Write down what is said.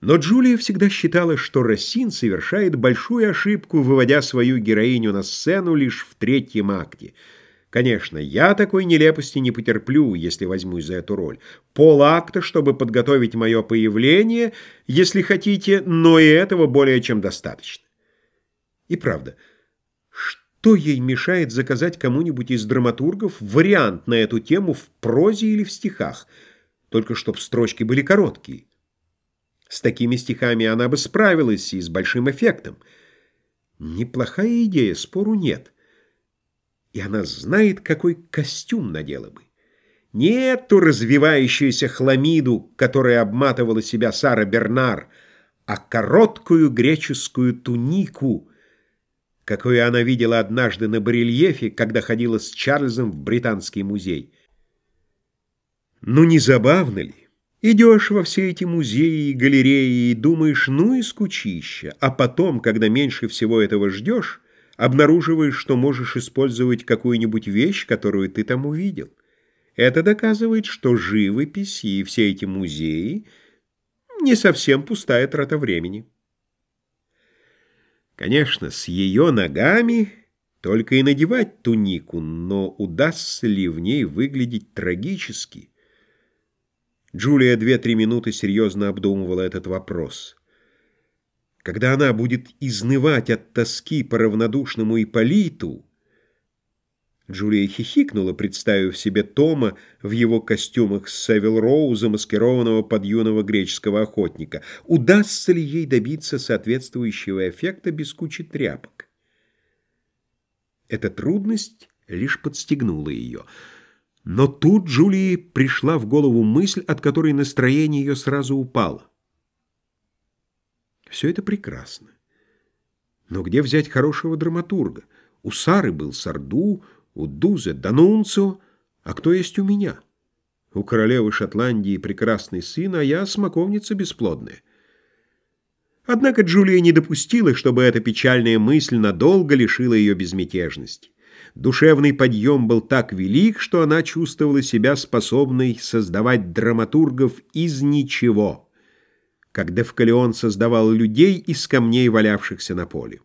Но Джулия всегда считала, что Рассин совершает большую ошибку, выводя свою героиню на сцену лишь в третьем акте. Конечно, я такой нелепости не потерплю, если возьмусь за эту роль. Пол акта, чтобы подготовить мое появление, если хотите, но и этого более чем достаточно. И правда, что ей мешает заказать кому-нибудь из драматургов вариант на эту тему в прозе или в стихах, только чтоб строчки были короткие? С такими стихами она бы справилась и с большим эффектом. Неплохая идея, спору нет. И она знает, какой костюм надела бы. Не эту развивающуюся хламиду, которая обматывала себя Сара Бернар, а короткую греческую тунику, какую она видела однажды на барельефе, когда ходила с Чарльзом в Британский музей. Ну не забавно ли? Идешь во все эти музеи и галереи и думаешь, ну и скучища, а потом, когда меньше всего этого ждешь, обнаруживаешь, что можешь использовать какую-нибудь вещь, которую ты там увидел. Это доказывает, что живопись и все эти музеи не совсем пустая трата времени. Конечно, с ее ногами только и надевать тунику, но удастся ли в ней выглядеть трагически – Джулия две-три минуты серьезно обдумывала этот вопрос. Когда она будет изнывать от тоски по равнодушному Ипполиту, Джулия хихикнула, представив себе Тома в его костюмах с Севил Роу, замаскированного под юного греческого охотника. Удастся ли ей добиться соответствующего эффекта без кучи тряпок? Эта трудность лишь подстегнула ее — но тут Джулии пришла в голову мысль, от которой настроение ее сразу упало. Все это прекрасно. Но где взять хорошего драматурга? У Сары был Сарду, у Дузе Данунцио, а кто есть у меня? У королевы Шотландии прекрасный сын, а я смоковница бесплодная. Однако Джулия не допустила, чтобы эта печальная мысль надолго лишила ее безмятежности. Душевный подъем был так велик, что она чувствовала себя способной создавать драматургов из ничего, как Девкалион создавал людей из камней, валявшихся на поле.